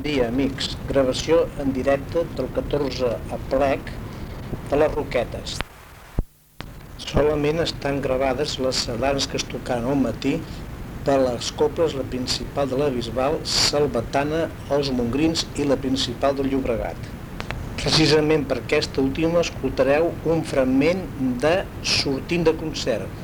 Dia, amics. Gravació en directe del 14 a plec de les Roquetes. Solament estan gravades les sardanes que es tocaran al matí per les coples, la principal de la Bisbal, Salvatana, els Mongrins i la principal del Llobregat. Precisament per aquesta última escoltareu un fragment de Sortint de concert,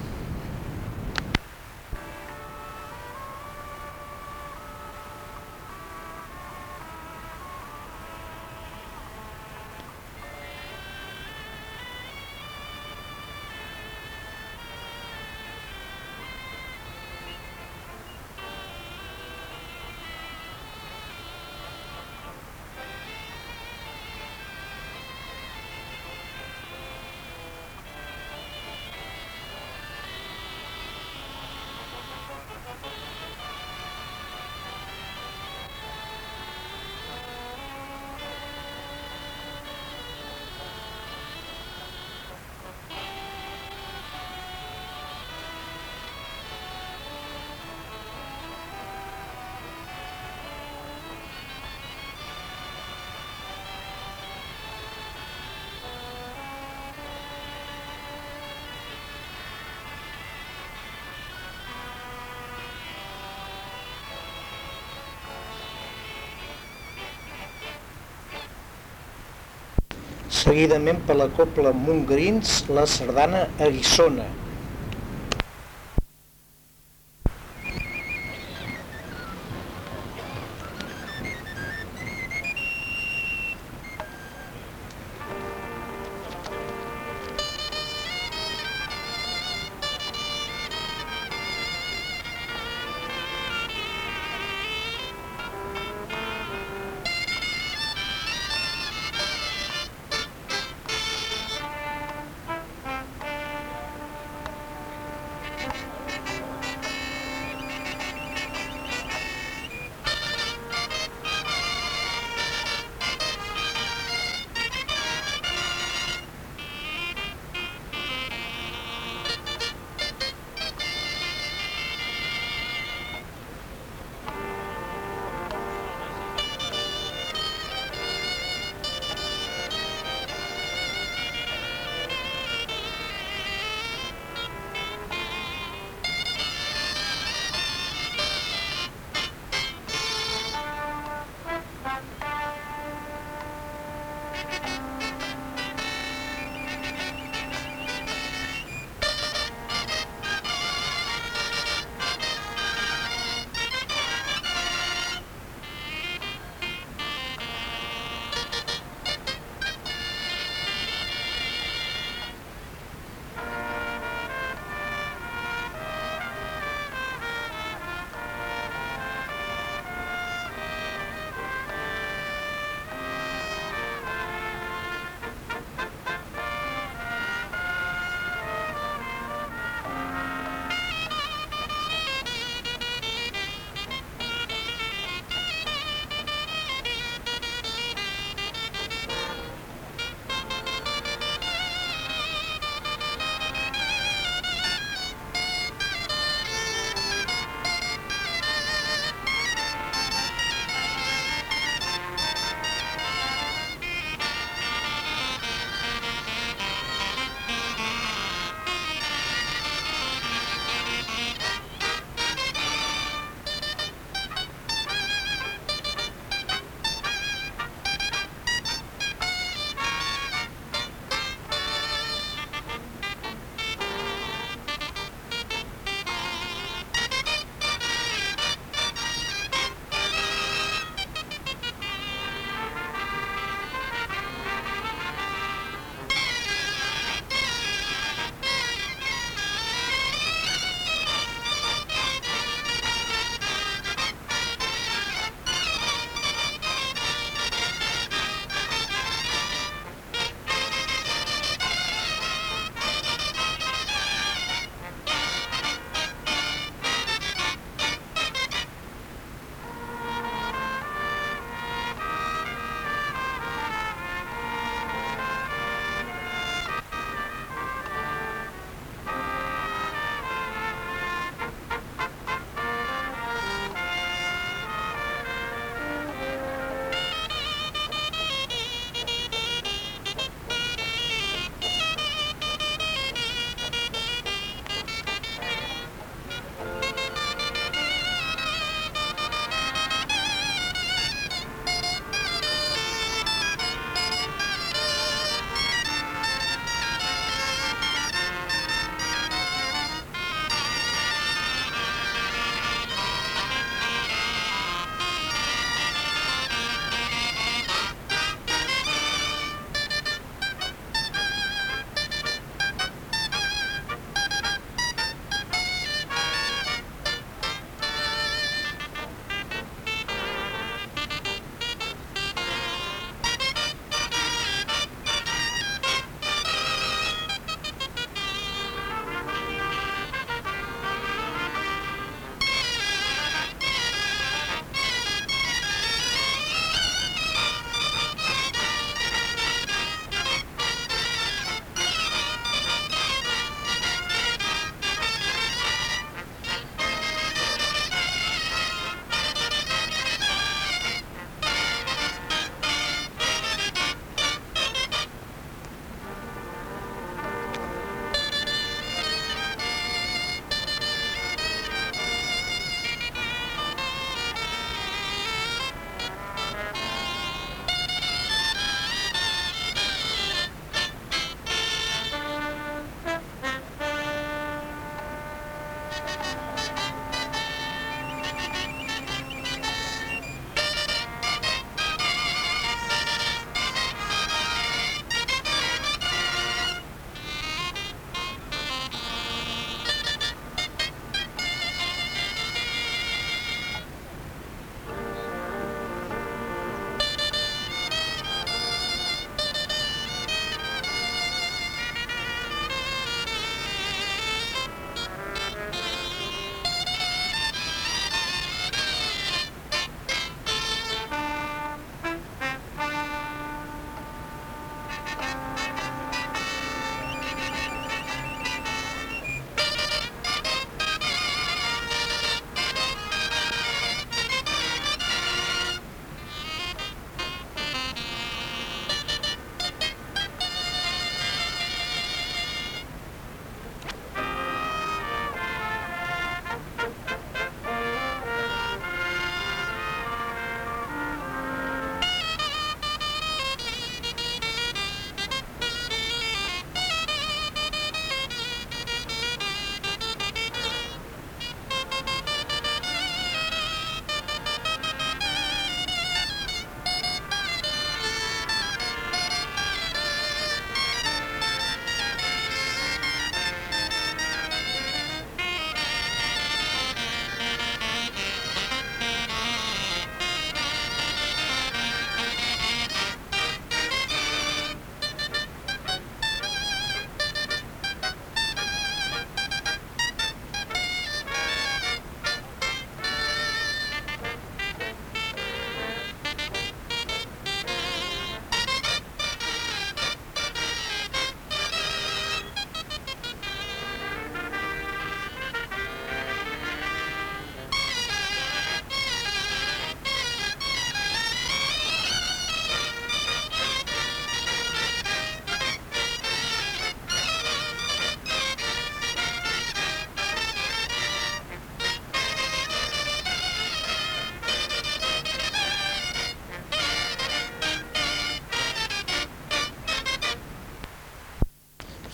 seguidament per la copla Montgrins, la sardana a.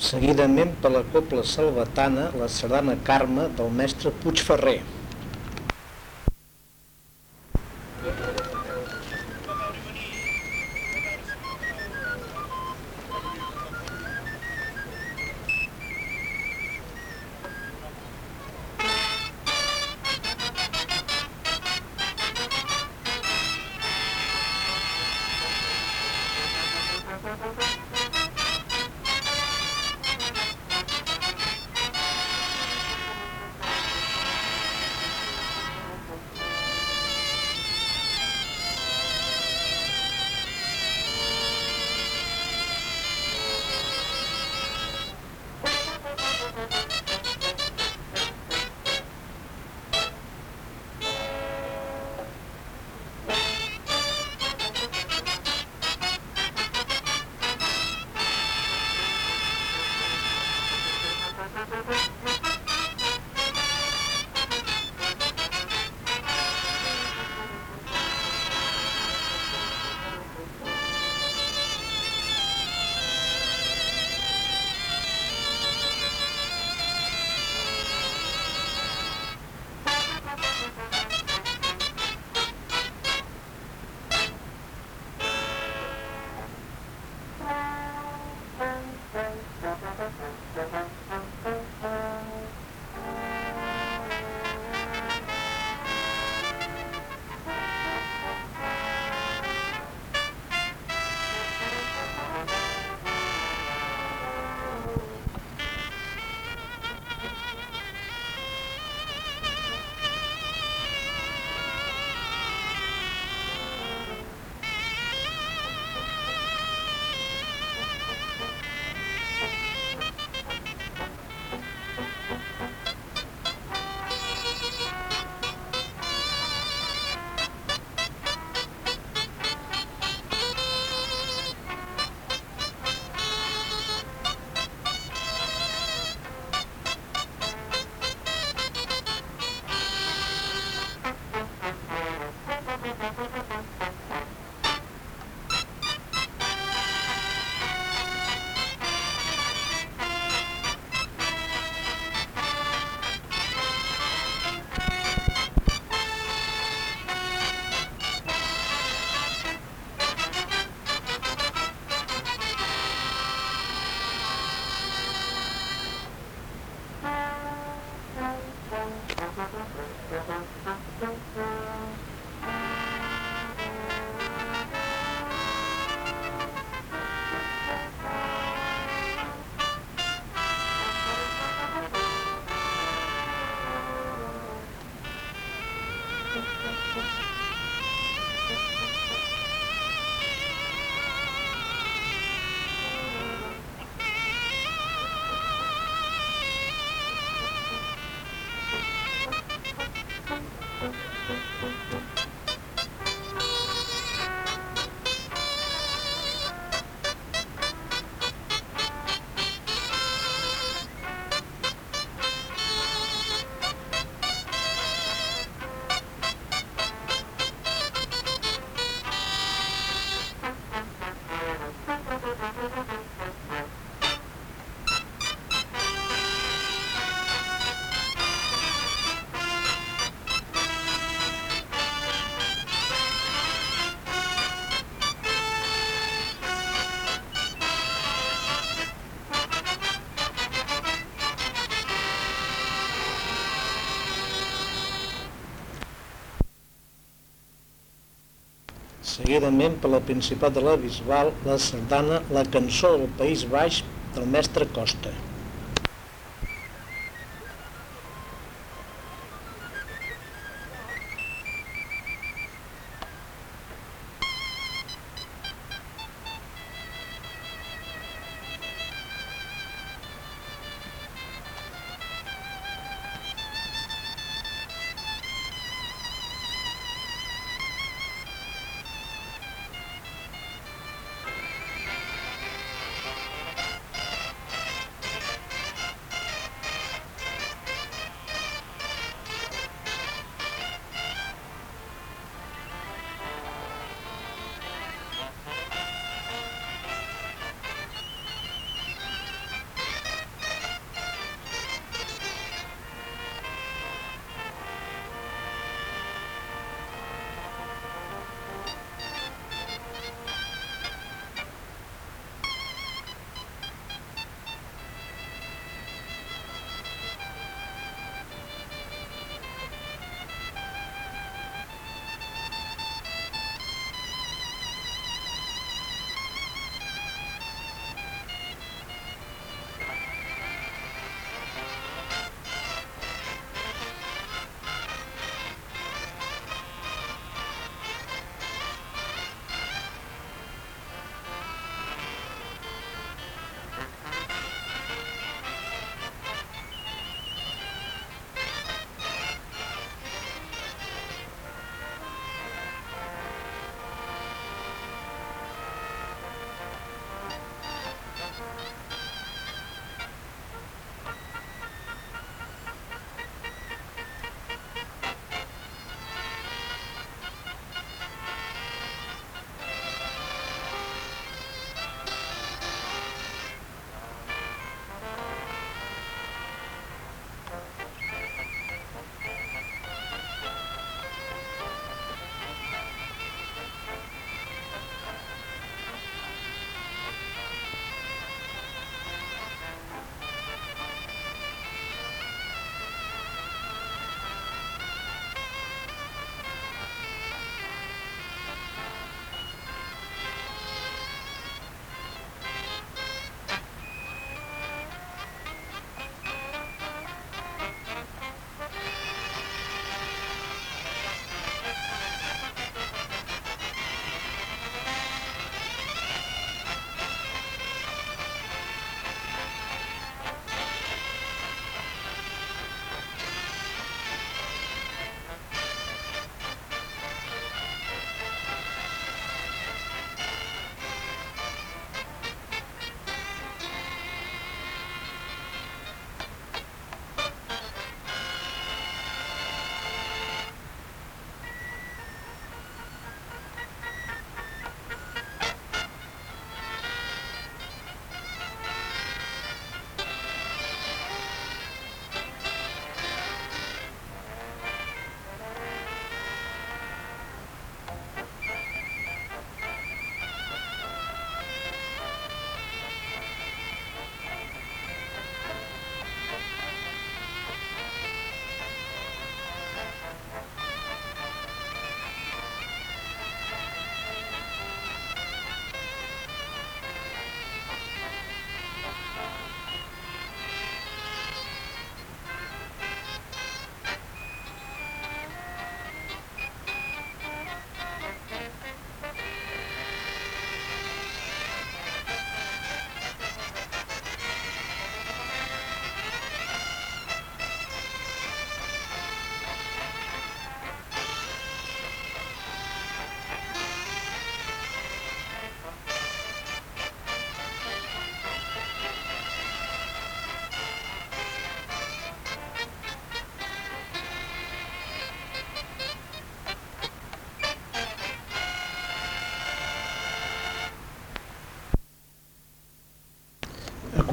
seguidament per la Copla Salvatana, la sardana Carme del mestre Puigferrer. Seguidament per la Principat de la Bisbal, la sardana La cançó del País Baix del mestre Costa.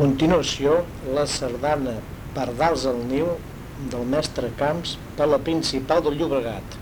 Continuació, la sardana Pardals al niu del mestre Camps per la principal del Llobregat.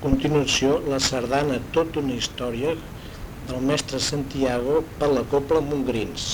Continuació, la sardana Tota una història del mestre Santiago per la Copla Montgrins.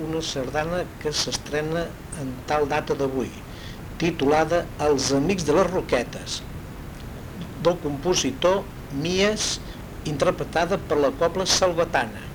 Una sardana que s'estrena en tal data d'avui, titulada Els amics de les Roquetes, del compositor Mies, interpretada per la Cobla Salvatana.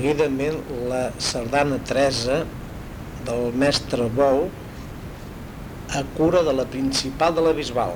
Seguidament la sardana Teresa del mestre Bou a cura de la principal de la Bisbal.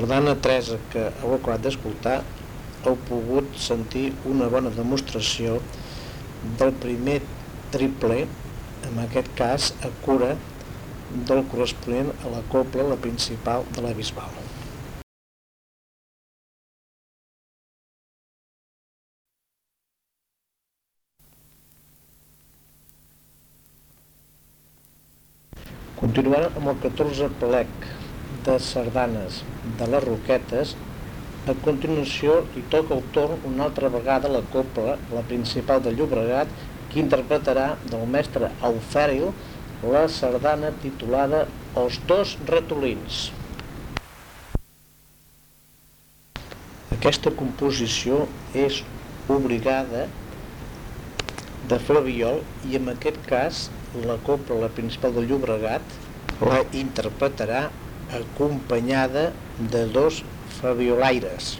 Sardana Teresa que heu acabat d'escoltar heu pogut sentir una bona demostració del primer triple, en aquest cas a cura del corresponent a la copla, la principal de la Bisbal. Continuant amb el 14 plec de sardanes de les Roquetes, a continuació li toca el torn una altra vegada la copla, la principal de Llobregat, que interpretarà del mestre Alfèril la sardana titulada Els dos ratolins. Aquesta composició és obligada de Flaviol i en aquest cas la copla, la principal del Llobregat, la interpretarà acompanyada de dos fabiolaires.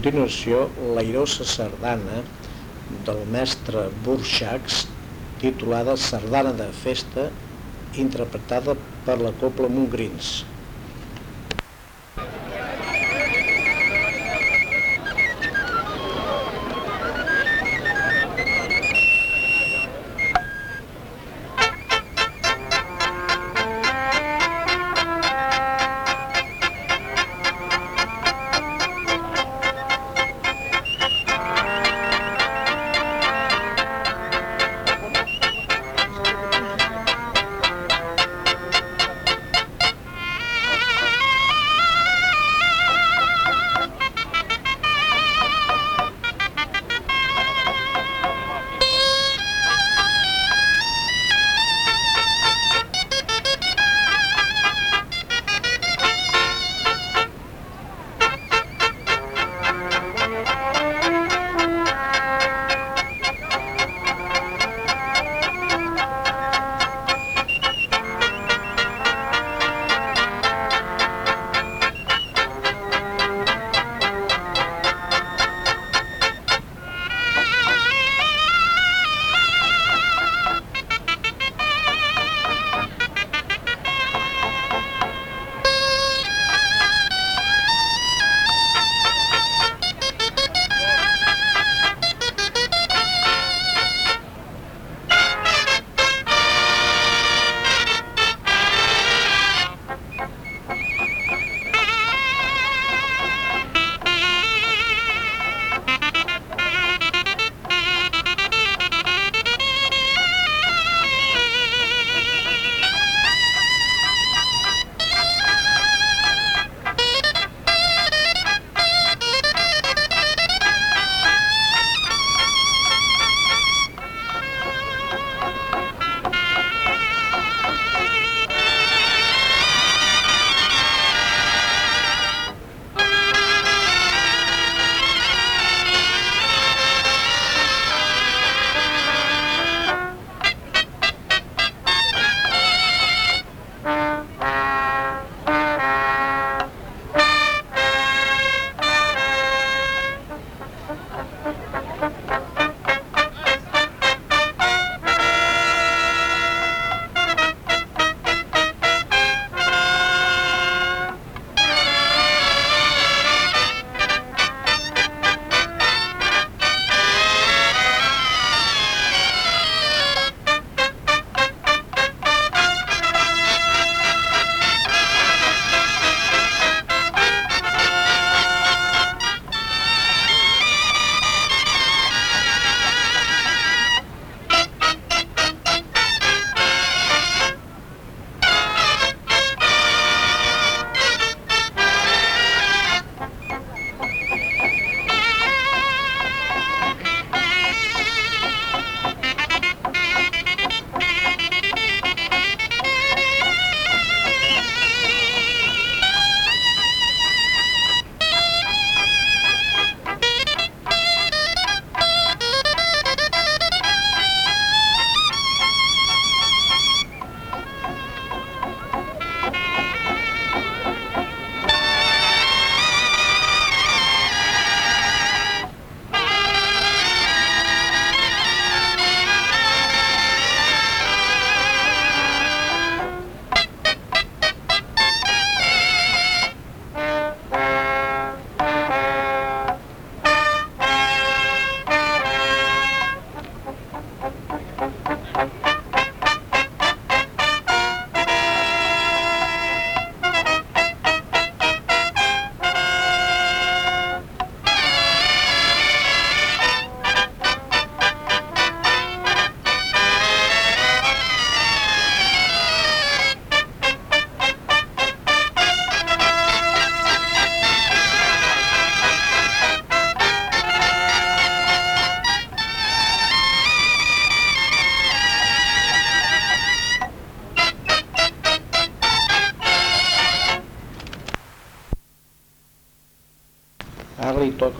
Continuació, l'airosa sardana del mestre Burxacs, titulada Sardana de Festa, interpretada per la Copla Montgrins.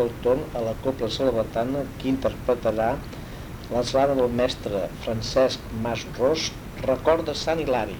Toca el torn a la Copla Salvatana que interpretarà l'eslada del mestre Francesc Mas Ros, Record de Sant Hilari.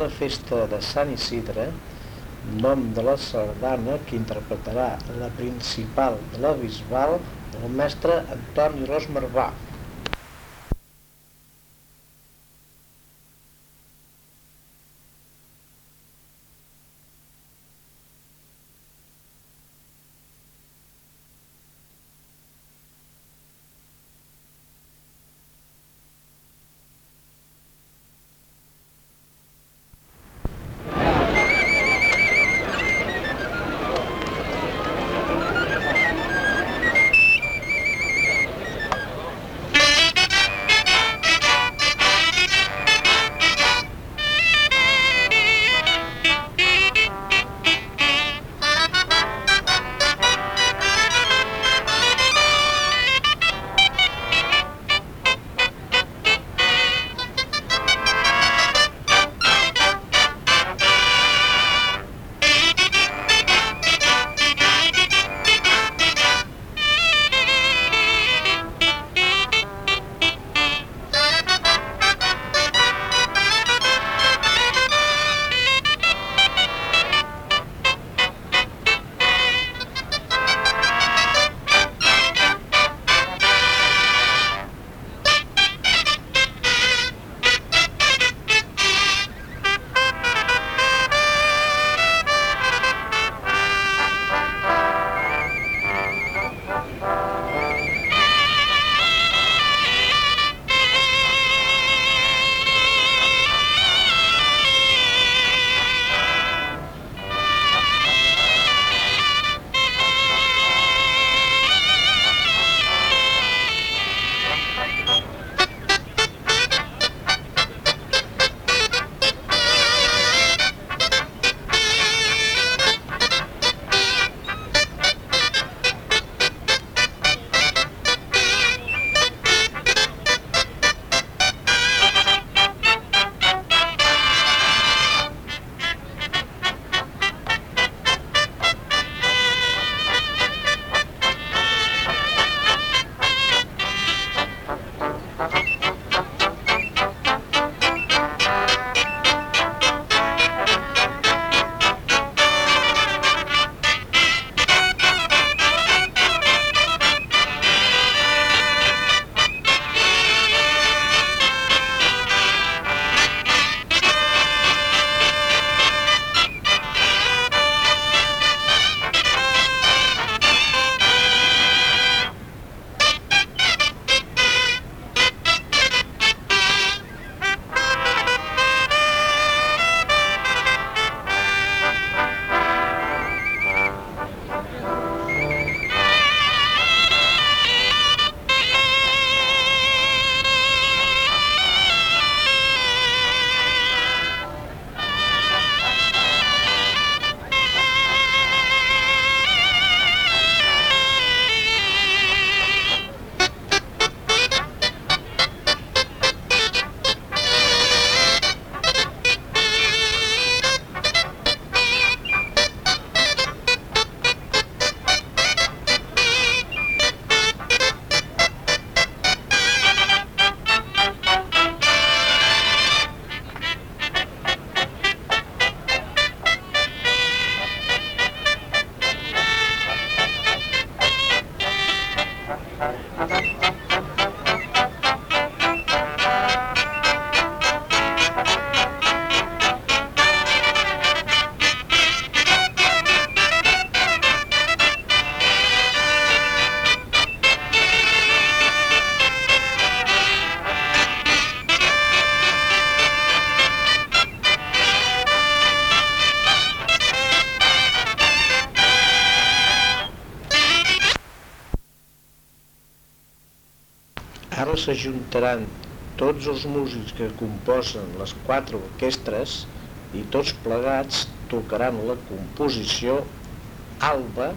La festa de Sant Isidre, nom de la sardana que interpretarà la principal de la Bisbal, el mestre Antoni Ros. S'ajuntaran tots els músics que composen les quatre orquestres i tots plegats tocaran la composició Alba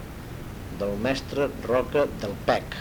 del mestre Roca del Pec.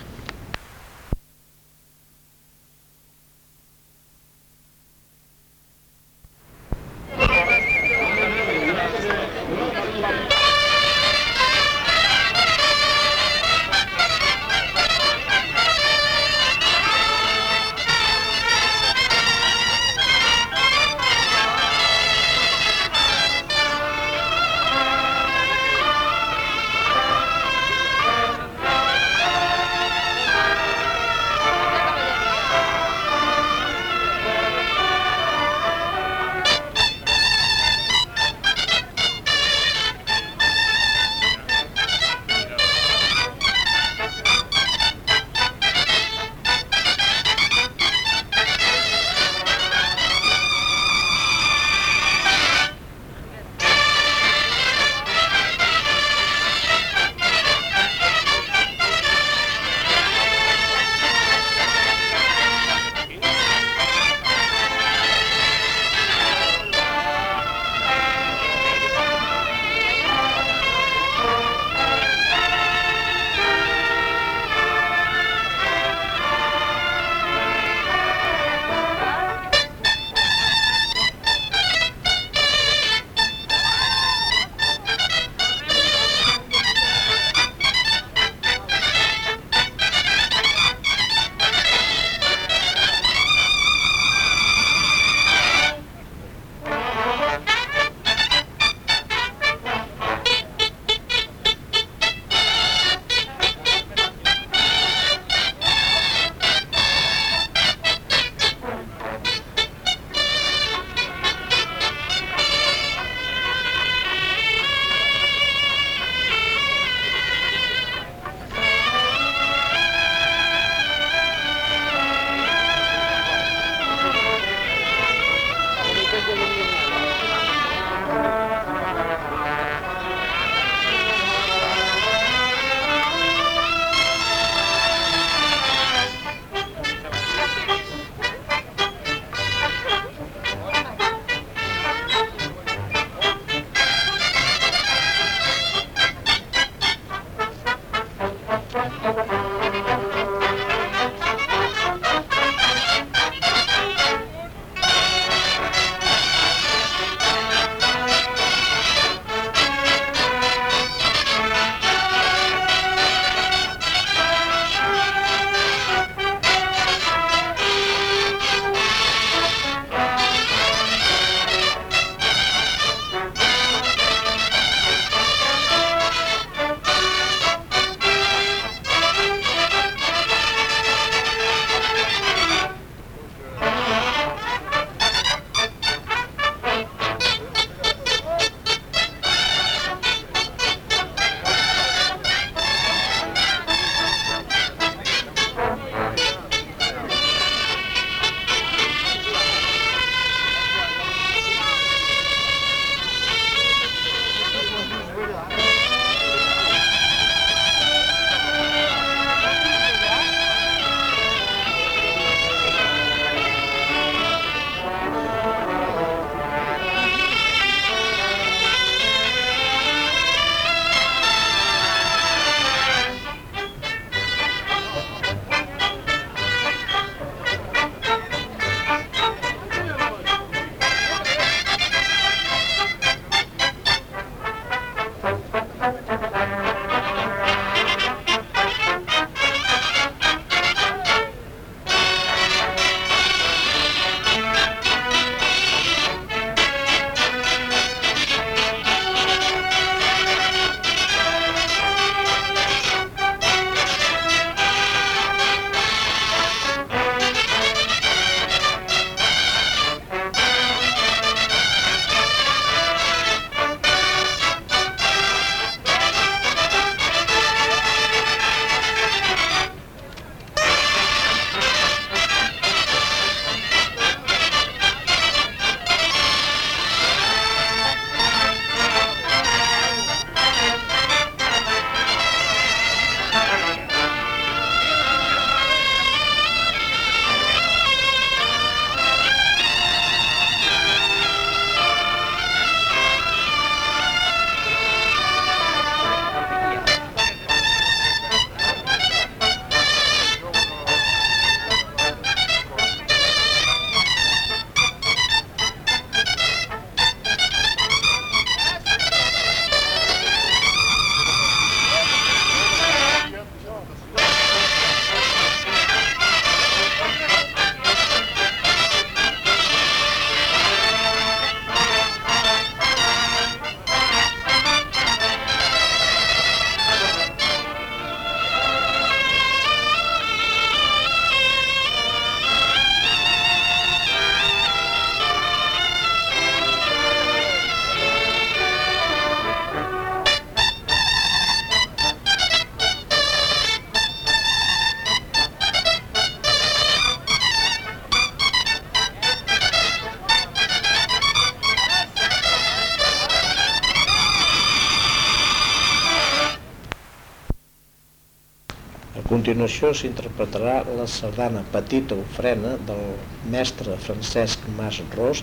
Continuació s'interpretarà la sardana Petita Ofrena del mestre Francesc Mas Ros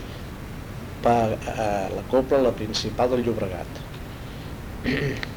per a la Copla La Principal del Llobregat.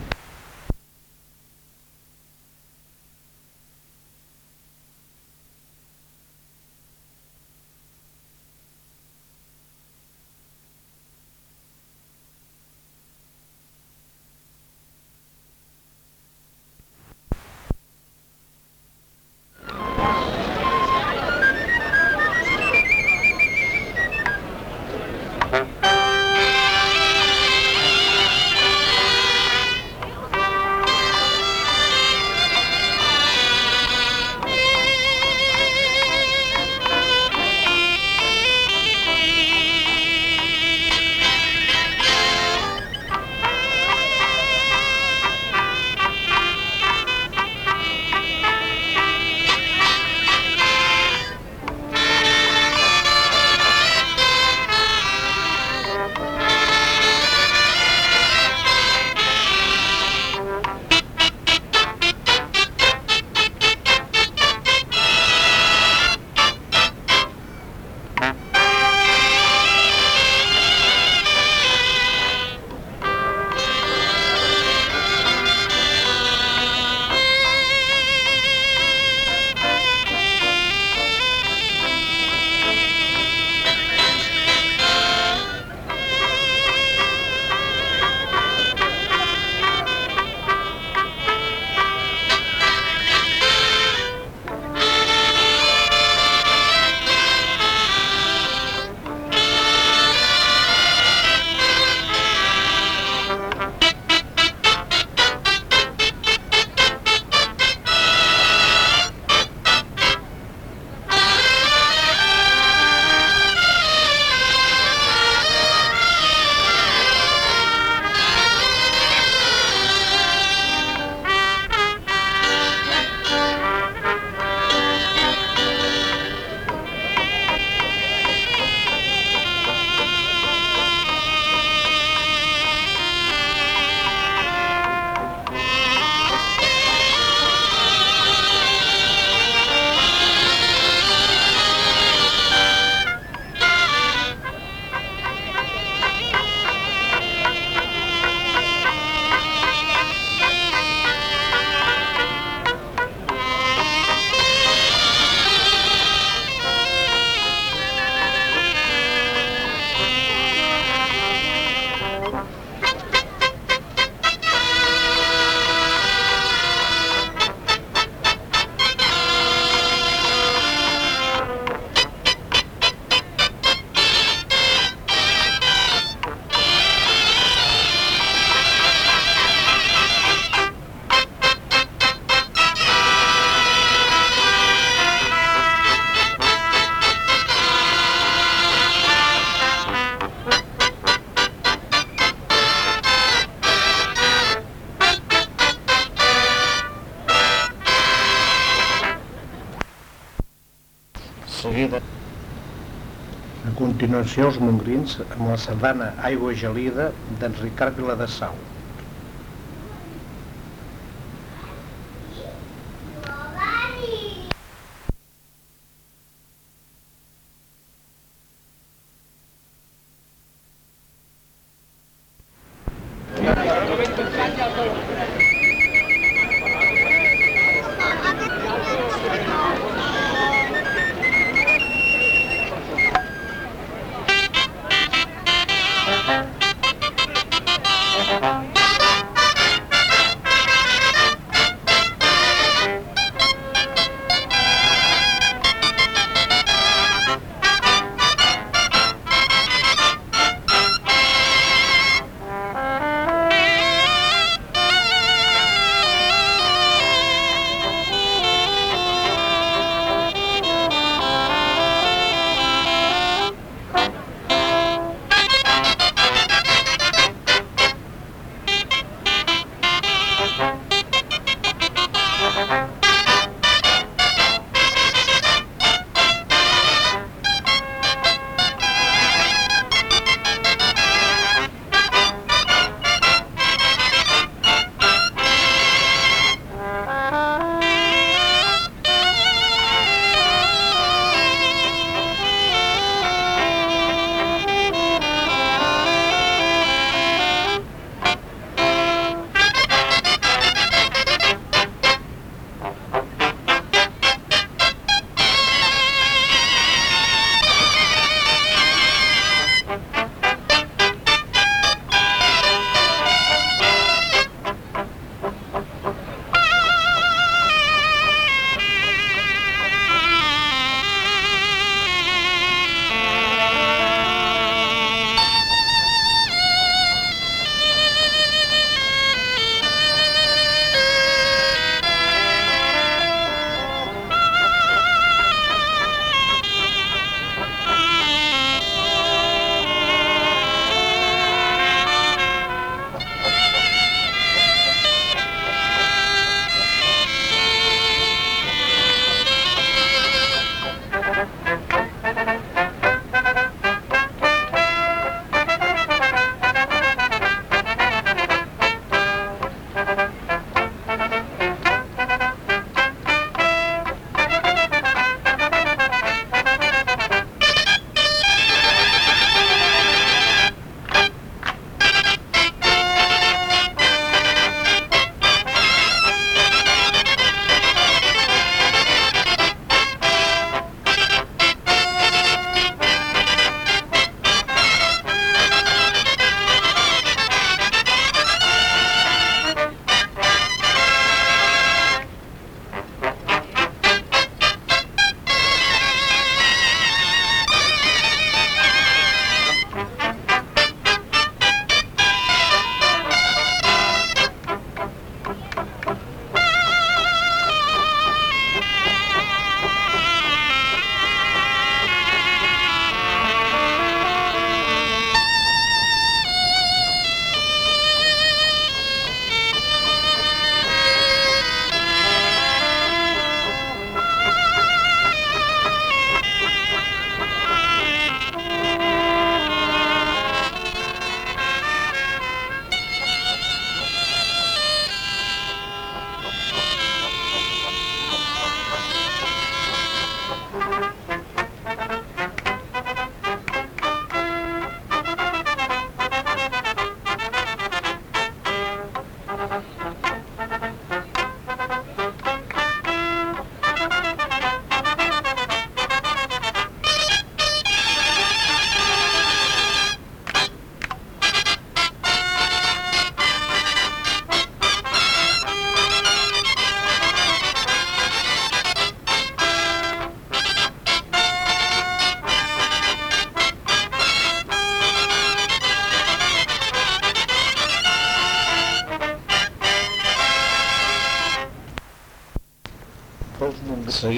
els mongrins amb la sardana Aigua gelida d'en Ricard Viladasau.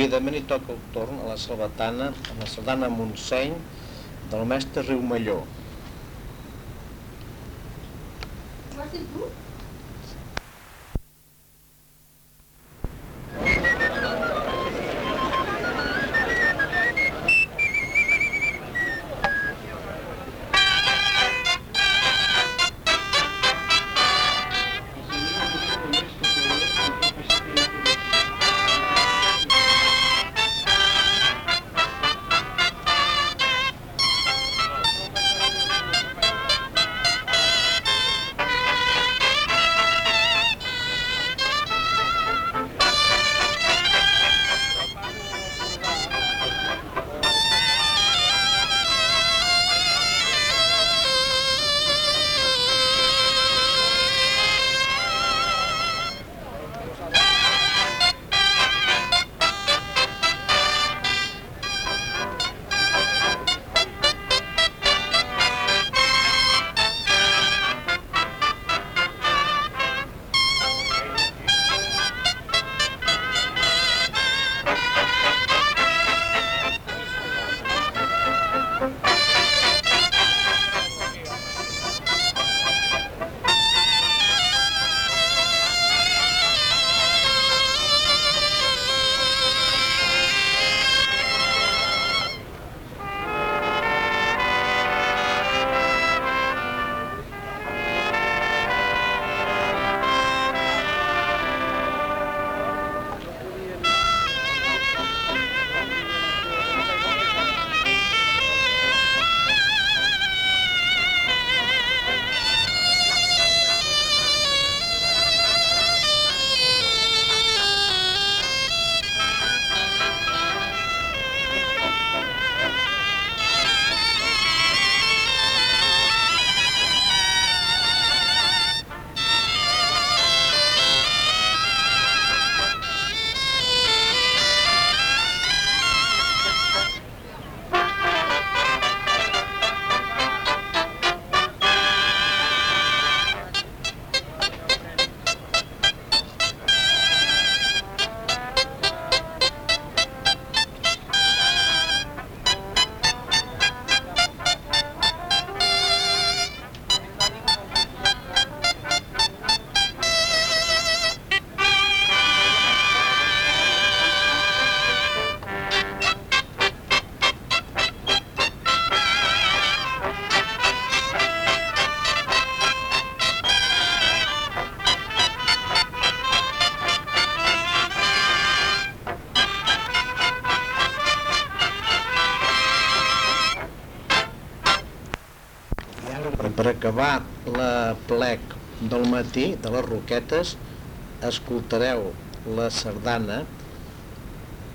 Seguidament hi toca el torn a la salvatana, a la sardana Montseny del mestre Riumelló. Acabar la plec del matí, de les Roquetes, escoltareu la sardana,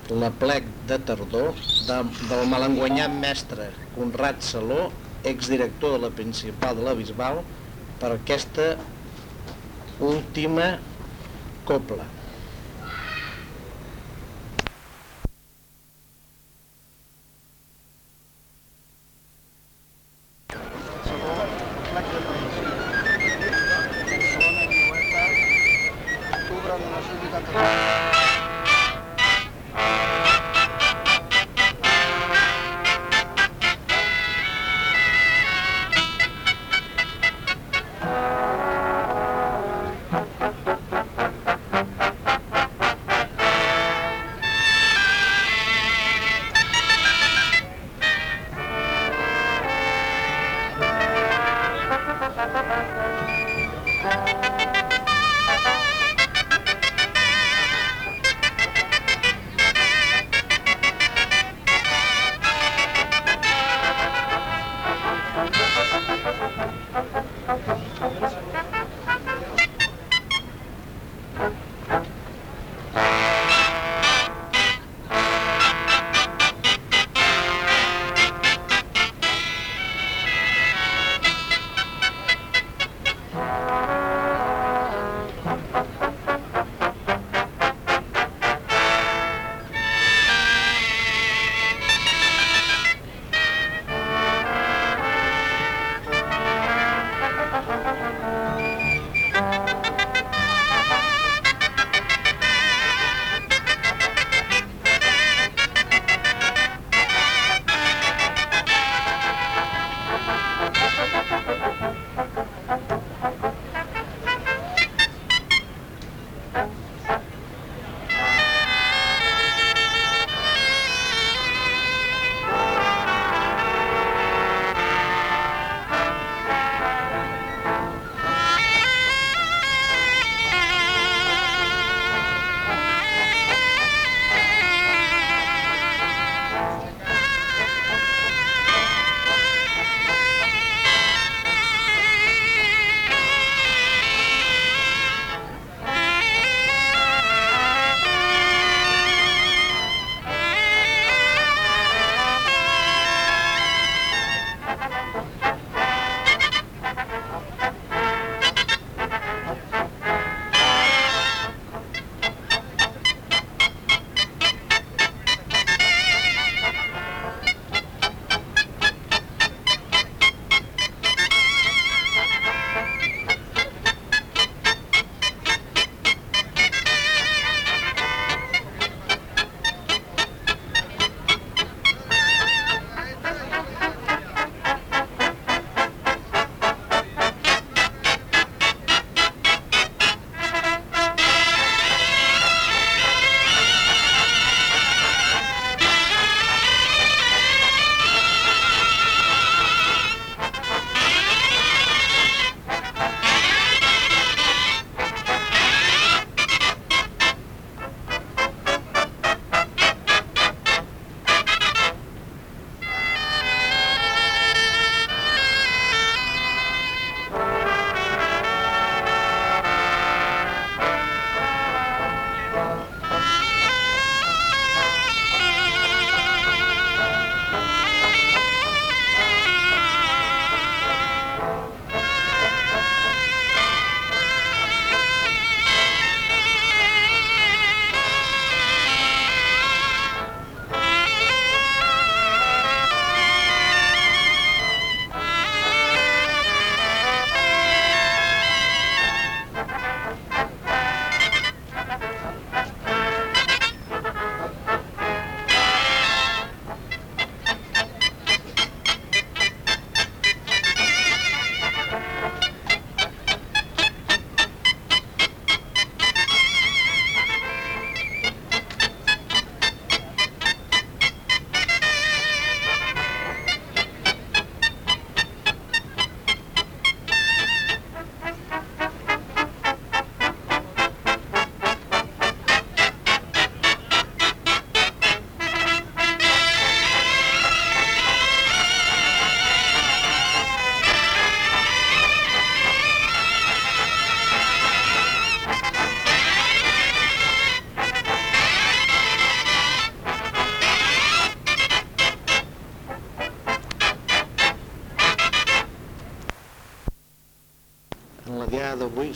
la plec de tardor, de, del malenguanyat mestre Conrad Saló, exdirector de la Principal de la Bisbal, per aquesta última copla.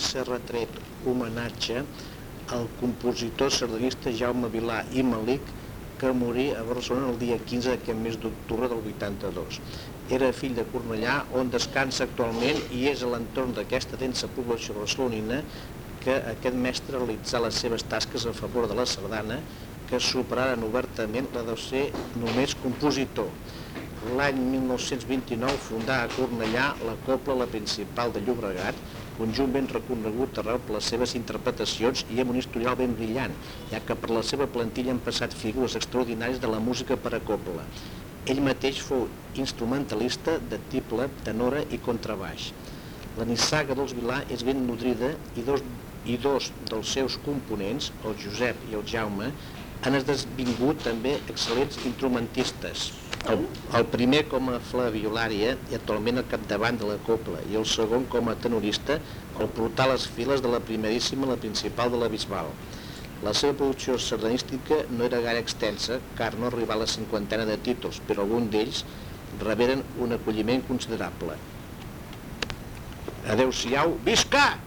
S'ha retret homenatge al compositor sardanista Jaume Vilà i Malic que morí a Barcelona el dia 15 d'aquest mes d'octubre del 82. Era fill de Cornellà, on descansa actualment i és a l'entorn d'aquesta densa població barcelonina que aquest mestre realitzà les seves tasques a favor de la sardana que superaren obertament la de ser només compositor. L'any 1929 fundà a Cornellà la Copla La Principal de Llobregat, conjunt ben reconegut arreu per les seves interpretacions i amb un historial ben brillant, ja que per la seva plantilla han passat figures extraordinàries de la música per a copla. Ell mateix fou instrumentalista de tiple, tenora i contrabaix. La nissaga dels Vilà és ben nodrida i dos, i dos dels seus components, el Josep i el Jaume, han esdevingut també excel·lents instrumentistes. El, el primer com a flaviolària i actualment al capdavant de la copla i el segon com a tenorista al portar les files de la primeríssima, la principal de la Bisbal. La seva producció sardanística no era gaire extensa, car no arribà a la cinquantena de títols, però alguns d'ells reberen un acolliment considerable. Adeu-siau, visca!